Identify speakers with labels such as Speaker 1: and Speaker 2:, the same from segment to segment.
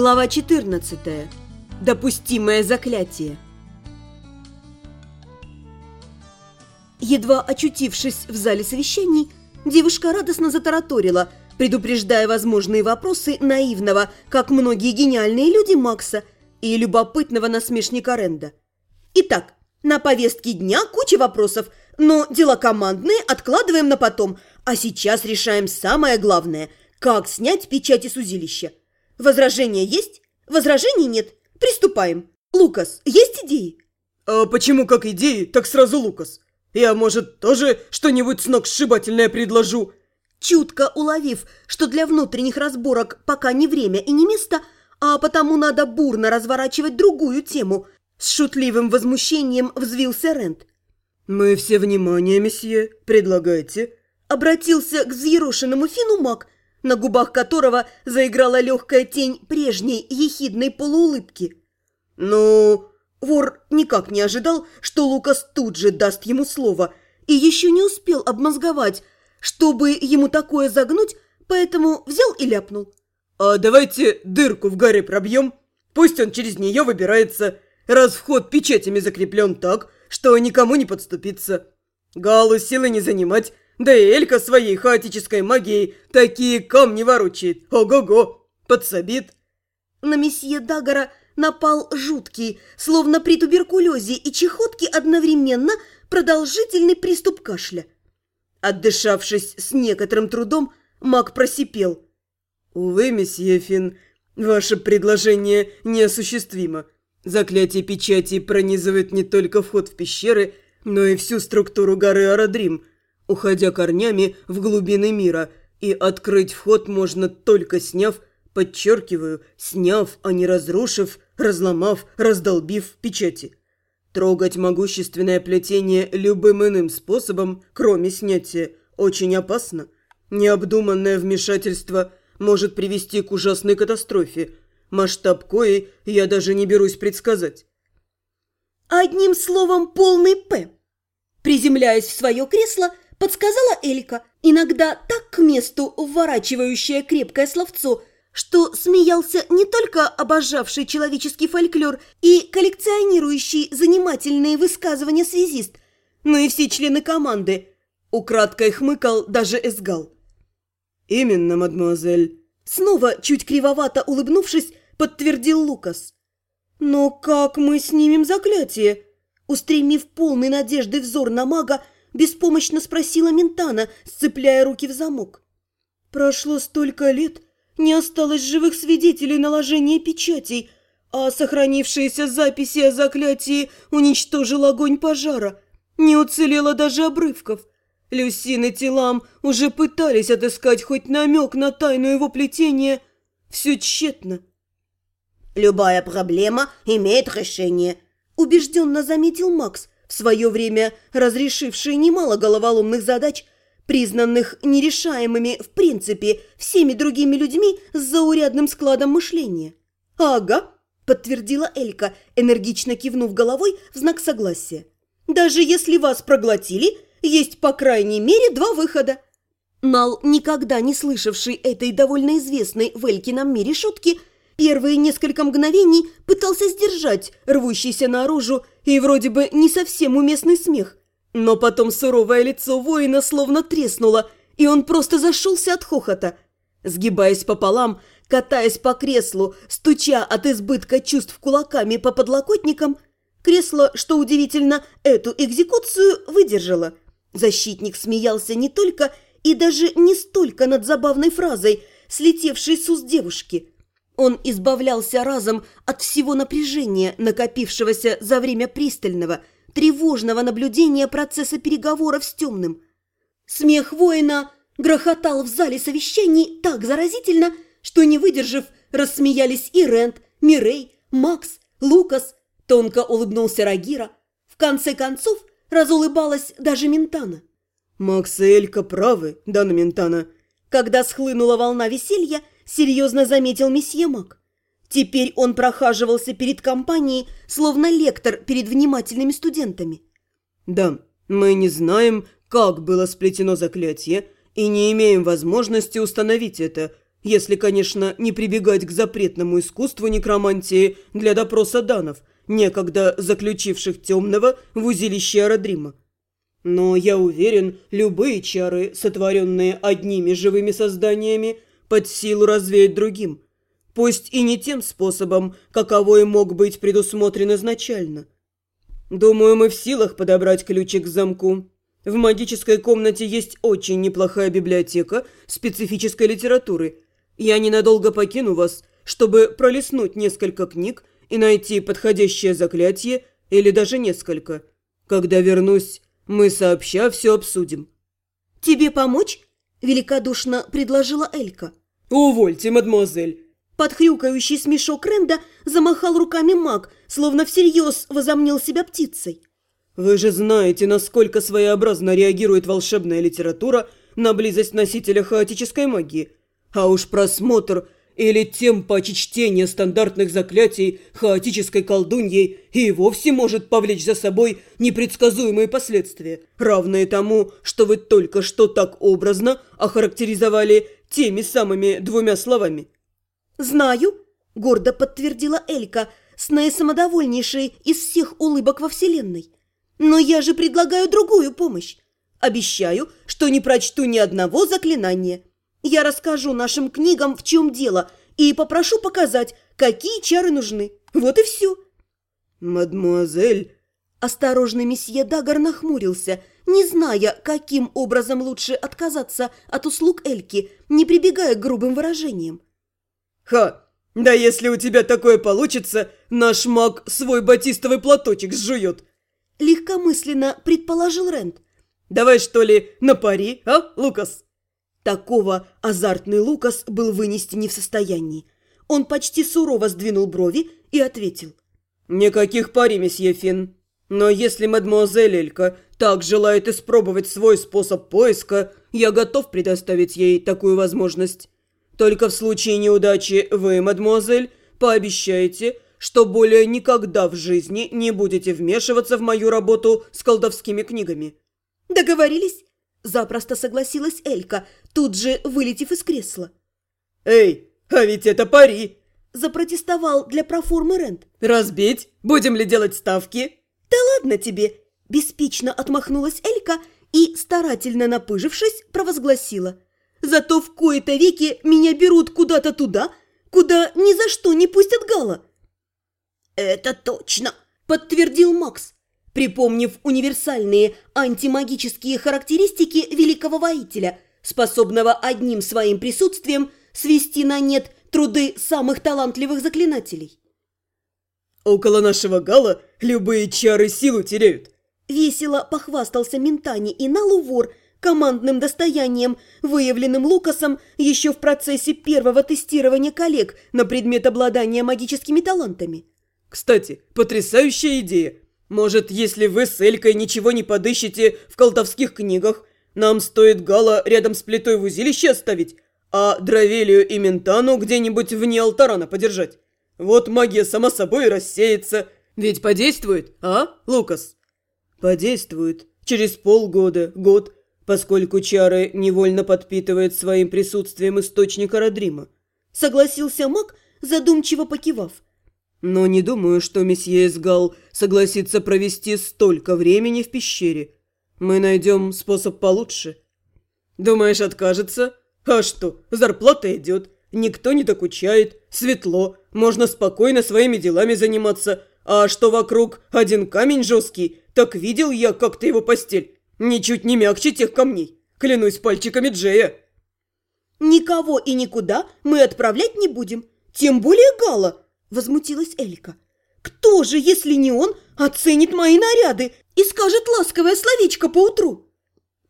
Speaker 1: Глава 14. Допустимое заклятие. Едва очутившись в зале совещаний, девушка радостно затараторила, предупреждая возможные вопросы наивного, как многие гениальные люди Макса, и любопытного насмешника Ренда. Итак, на повестке дня куча вопросов, но дела командные откладываем на потом, а сейчас решаем самое главное – как снять печати с узилища. Возражения есть? Возражений нет. Приступаем. Лукас, есть идеи?
Speaker 2: А почему как идеи, так сразу Лукас? Я, может, тоже что-нибудь сногсшибательное предложу?
Speaker 1: Чутко уловив, что для внутренних разборок пока не время и не место, а потому надо бурно разворачивать другую тему, с шутливым возмущением взвился Рент.
Speaker 2: «Мы все внимание, месье. Предлагайте».
Speaker 1: Обратился к взъерошенному фину маг – на губах которого заиграла легкая тень прежней ехидной полуулыбки. Но вор никак не ожидал, что Лукас тут же даст ему слово, и еще не успел обмозговать, чтобы ему такое загнуть, поэтому взял и ляпнул.
Speaker 2: «А давайте дырку в горе пробьем, пусть он через нее выбирается, раз вход печатями закреплен так, что никому не подступиться. Галу силы не занимать, да и Элька своей хаотической магией такие камни ворочает. Ого-го! Подсобит!»
Speaker 1: На месье Дагора напал жуткий, словно при туберкулезе и чехотке одновременно продолжительный приступ кашля. Отдышавшись с некоторым трудом, маг просипел.
Speaker 2: «Увы, месье Фин, ваше предложение неосуществимо. Заклятие печати пронизывает не только вход в пещеры, но и всю структуру горы Арадрим уходя корнями в глубины мира, и открыть вход можно только сняв, подчеркиваю, сняв, а не разрушив, разломав, раздолбив печати. Трогать могущественное плетение любым иным способом, кроме снятия, очень опасно. Необдуманное вмешательство может привести к ужасной катастрофе, масштаб коей я даже не берусь предсказать.
Speaker 1: Одним словом, полный «П». Приземляясь в свое кресло, подсказала Элька, иногда так к месту вворачивающее крепкое словцо, что смеялся не только обожавший человеческий фольклор и коллекционирующий занимательные высказывания связист, но и все члены команды. Украдкой хмыкал даже Эсгал.
Speaker 2: «Именно, мадемуазель».
Speaker 1: Снова, чуть кривовато улыбнувшись, подтвердил Лукас. «Но как мы снимем заклятие?» Устремив полный надежды взор на мага, Беспомощно спросила Ментана, сцепляя руки в замок. Прошло столько лет, не осталось живых свидетелей наложения печатей, а сохранившиеся записи о заклятии уничтожил огонь пожара. Не уцелело даже обрывков. Люсины телам уже пытались отыскать хоть намек на тайну его плетения. Все тщетно. «Любая проблема имеет решение», – убежденно заметил Макс, в свое время разрешивший немало головоломных задач, признанных нерешаемыми в принципе всеми другими людьми с заурядным складом мышления. «Ага», – подтвердила Элька, энергично кивнув головой в знак согласия. «Даже если вас проглотили, есть по крайней мере два выхода». Нал, никогда не слышавший этой довольно известной в Элькином мире шутки, Первые несколько мгновений пытался сдержать рвущийся наружу и вроде бы не совсем уместный смех. Но потом суровое лицо воина словно треснуло, и он просто зашелся от хохота. Сгибаясь пополам, катаясь по креслу, стуча от избытка чувств кулаками по подлокотникам, кресло, что удивительно, эту экзекуцию выдержало. Защитник смеялся не только и даже не столько над забавной фразой, слетевшей с уст девушки – он избавлялся разом от всего напряжения, накопившегося за время пристального, тревожного наблюдения процесса переговоров с темным. Смех воина грохотал в зале совещаний так заразительно, что, не выдержав, рассмеялись и Рент, Мирей, Макс, Лукас, тонко улыбнулся Рагира. В конце концов, разулыбалась даже Ментана.
Speaker 2: «Макс и Элька правы, Дана Ментана».
Speaker 1: Когда схлынула волна веселья, серьезно заметил месье Мак. Теперь он прохаживался перед компанией, словно лектор перед внимательными студентами.
Speaker 2: «Да, мы не знаем, как было сплетено заклятие, и не имеем возможности установить это, Если, конечно, не прибегать к запретному искусству некромантии для допроса данов, некогда заключивших темного в узилище Аэродрима. Но я уверен, любые чары, сотворенные одними живыми созданиями, под силу развеять другим. Пусть и не тем способом, каковой мог быть предусмотрен изначально. Думаю, мы в силах подобрать ключик к замку. В магической комнате есть очень неплохая библиотека специфической литературы. Я ненадолго покину вас, чтобы пролистнуть несколько книг и найти подходящее заклятие или даже несколько. Когда вернусь, мы сообща все обсудим».
Speaker 1: «Тебе помочь?» – великодушно предложила Элька.
Speaker 2: «Увольте, мадемуазель!»
Speaker 1: Под хрюкающий смешок Ренда замахал руками маг, словно всерьез возомнил себя птицей.
Speaker 2: «Вы же знаете, насколько своеобразно реагирует волшебная литература на близость носителя хаотической магии. А уж просмотр или тем паче чтение стандартных заклятий хаотической колдуньей и вовсе может повлечь за собой непредсказуемые последствия, равные тому, что вы только что так образно охарактеризовали теми самыми двумя словами.
Speaker 1: «Знаю», – гордо подтвердила Элька, с наисамодовольнейшей из всех улыбок во Вселенной. «Но я же предлагаю другую помощь. Обещаю, что не прочту ни одного заклинания». Я расскажу нашим книгам, в чем дело, и попрошу показать, какие чары нужны. Вот и все».
Speaker 2: «Мадмуазель...»
Speaker 1: Осторожный месье Дагар нахмурился, не зная, каким образом лучше отказаться от услуг Эльки, не прибегая к грубым выражениям.
Speaker 2: «Ха! Да если у тебя такое получится, наш маг свой батистовый платочек сжует!»
Speaker 1: Легкомысленно предположил Рент.
Speaker 2: «Давай, что ли, на пари, а, Лукас?»
Speaker 1: Такого азартный Лукас был вынести не в состоянии. Он почти сурово сдвинул брови и ответил.
Speaker 2: «Никаких пари, месье Финн. Но если мадемуазель Элька так желает испробовать свой способ поиска, я готов предоставить ей такую возможность. Только в случае неудачи вы, мадемуазель, пообещаете, что более никогда в жизни не будете вмешиваться в мою работу с колдовскими книгами».
Speaker 1: «Договорились?» Запросто согласилась Элька, тут же вылетев из кресла.
Speaker 2: «Эй, а ведь это пари!»
Speaker 1: Запротестовал для проформы Рент.
Speaker 2: «Разбить? Будем ли делать ставки?»
Speaker 1: «Да ладно тебе!» Беспечно отмахнулась Элька и, старательно напыжившись, провозгласила. «Зато в кои-то веки меня берут куда-то туда, куда ни за что не пустят Гала». «Это точно!» – подтвердил Макс припомнив универсальные антимагические характеристики великого воителя, способного одним своим присутствием свести на нет труды самых талантливых заклинателей.
Speaker 2: «Около нашего гала любые чары силу теряют», –
Speaker 1: весело похвастался Ментани и Налувор командным достоянием, выявленным Лукасом еще в процессе первого тестирования коллег на предмет обладания магическими талантами.
Speaker 2: «Кстати, потрясающая идея!» Может, если вы с Элькой ничего не подыщете в колдовских книгах, нам стоит Гала рядом с плитой в узилище оставить, а Дравелию и Ментану где-нибудь вне алтарана подержать? Вот магия сама собой рассеется. Ведь подействует, а, Лукас? Подействует. Через полгода, год, поскольку чары невольно подпитывает своим присутствием источник Арадрима.
Speaker 1: Согласился маг, задумчиво покивав.
Speaker 2: Но не думаю, что месье Эсгал согласится провести столько времени в пещере. Мы найдем способ получше. Думаешь, откажется? А что, зарплата идет, никто не докучает, светло, можно спокойно своими делами заниматься. А что вокруг один камень жесткий, так видел я как-то его постель. Ничуть не мягче тех камней, клянусь пальчиками Джея.
Speaker 1: Никого и никуда мы отправлять не будем, тем более Гала. – возмутилась Элька. «Кто же, если не он, оценит мои наряды и скажет ласковое словечко поутру?»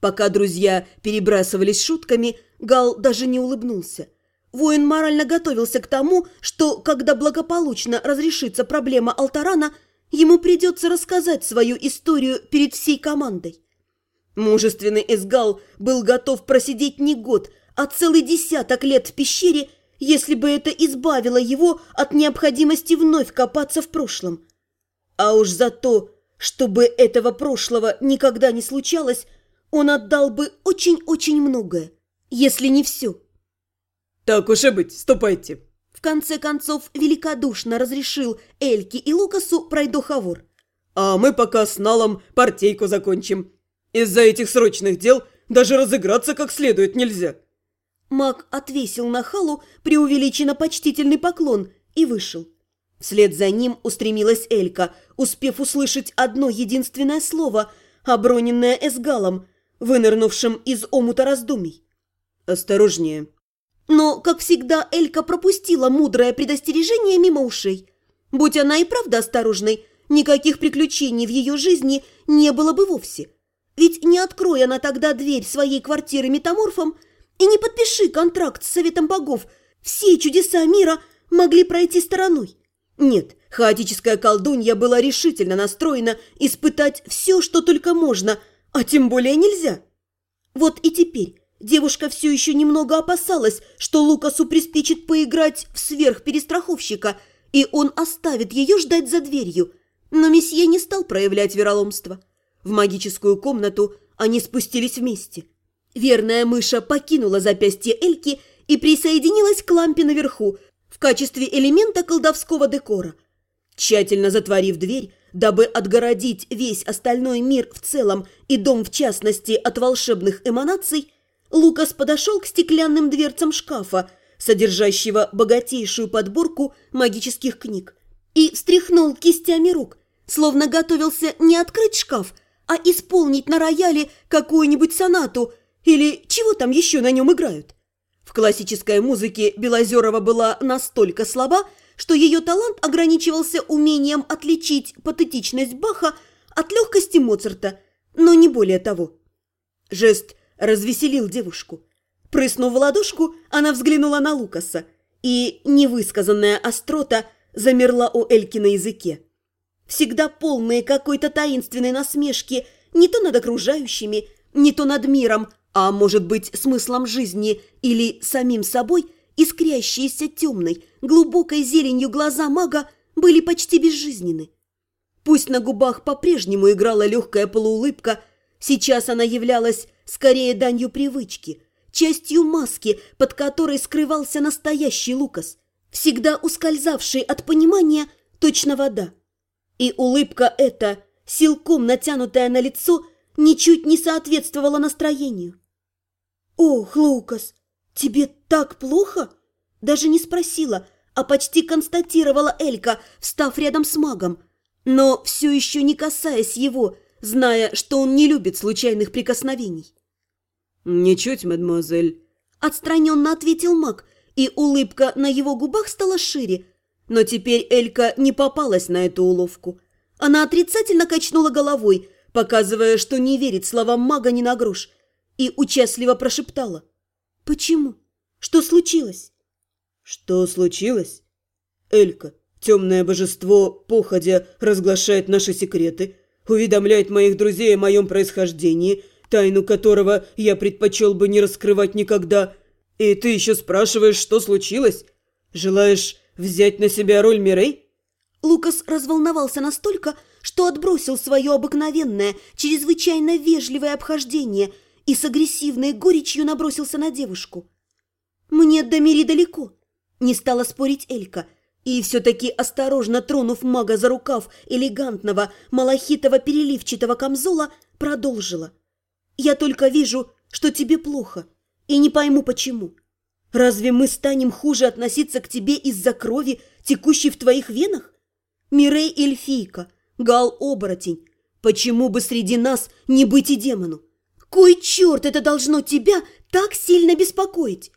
Speaker 1: Пока друзья перебрасывались шутками, Гал даже не улыбнулся. Воин морально готовился к тому, что, когда благополучно разрешится проблема Алтарана, ему придется рассказать свою историю перед всей командой. Мужественный Эсгал был готов просидеть не год, а целый десяток лет в пещере если бы это избавило его от необходимости вновь копаться в прошлом. А уж за то, чтобы этого прошлого никогда не случалось, он отдал бы очень-очень многое, если не все.
Speaker 2: Так уж и быть, ступайте.
Speaker 1: В конце концов, великодушно разрешил Эльке и Лукасу пройдоховор.
Speaker 2: А мы пока с Налом партейку закончим. Из-за этих срочных дел даже разыграться как следует нельзя.
Speaker 1: Маг отвесил на халу преувеличенно почтительный поклон и вышел. Вслед за ним устремилась Элька, успев услышать одно единственное слово, оброненное эсгалом, вынырнувшим из омута раздумий.
Speaker 2: «Осторожнее».
Speaker 1: Но, как всегда, Элька пропустила мудрое предостережение мимо ушей. Будь она и правда осторожной, никаких приключений в ее жизни не было бы вовсе. Ведь не откроя она тогда дверь своей квартиры метаморфом и не подпиши контракт с Советом Богов, все чудеса мира могли пройти стороной. Нет, хаотическая колдунья была решительно настроена испытать все, что только можно, а тем более нельзя. Вот и теперь девушка все еще немного опасалась, что Лукасу приспичит поиграть в сверхперестраховщика, и он оставит ее ждать за дверью. Но месье не стал проявлять вероломство. В магическую комнату они спустились вместе. Верная мыша покинула запястье Эльки и присоединилась к лампе наверху, в качестве элемента колдовского декора. Тщательно затворив дверь, дабы отгородить весь остальной мир в целом и дом в частности от волшебных эманаций, Лукас подошел к стеклянным дверцам шкафа, содержащего богатейшую подборку магических книг, и встряхнул кистями рук, словно готовился не открыть шкаф, а исполнить на рояле какую-нибудь сонату или чего там еще на нем играют. В классической музыке Белозерова была настолько слаба, что ее талант ограничивался умением отличить патетичность Баха от легкости Моцарта, но не более того. Жест развеселил девушку. Прыснув в ладошку, она взглянула на Лукаса, и невысказанная острота замерла у Эльки на языке. Всегда полные какой-то таинственной насмешки не то над окружающими, не то над миром, а может быть смыслом жизни или самим собой, искрящиеся темной, глубокой зеленью глаза мага были почти безжизненны. Пусть на губах по-прежнему играла легкая полуулыбка, сейчас она являлась скорее данью привычки, частью маски, под которой скрывался настоящий Лукас, всегда ускользавший от понимания точно вода. И улыбка эта, силком натянутая на лицо, ничуть не соответствовала настроению. «Ох, Лукас, тебе так плохо?» Даже не спросила, а почти констатировала Элька, встав рядом с магом, но все еще не касаясь его, зная, что он не любит случайных прикосновений.
Speaker 2: «Ничуть, мадемуазель», –
Speaker 1: отстраненно ответил маг, и улыбка на его губах стала шире, но теперь Элька не попалась на эту уловку. Она отрицательно качнула головой, показывая, что не верит словам мага ни на грош, и участливо прошептала. «Почему? Что случилось?»
Speaker 2: «Что случилось? Элька, темное божество, походя, разглашает наши секреты, уведомляет моих друзей о моем происхождении, тайну которого я предпочел бы не раскрывать никогда. И ты еще спрашиваешь, что случилось? Желаешь взять на себя роль Мирей?»
Speaker 1: Лукас разволновался настолько, что отбросил свое обыкновенное, чрезвычайно вежливое обхождение и с агрессивной горечью набросился на девушку. «Мне до Мири далеко», – не стала спорить Элька, и все-таки осторожно тронув мага за рукав элегантного малахитово-переливчатого камзола, продолжила. «Я только вижу, что тебе плохо, и не пойму, почему. Разве мы станем хуже относиться к тебе из-за крови, текущей в твоих венах? Мирей эльфийка, Гал-оборотень. Почему бы среди нас не быть и демону? Кой черт это должно тебя так сильно беспокоить?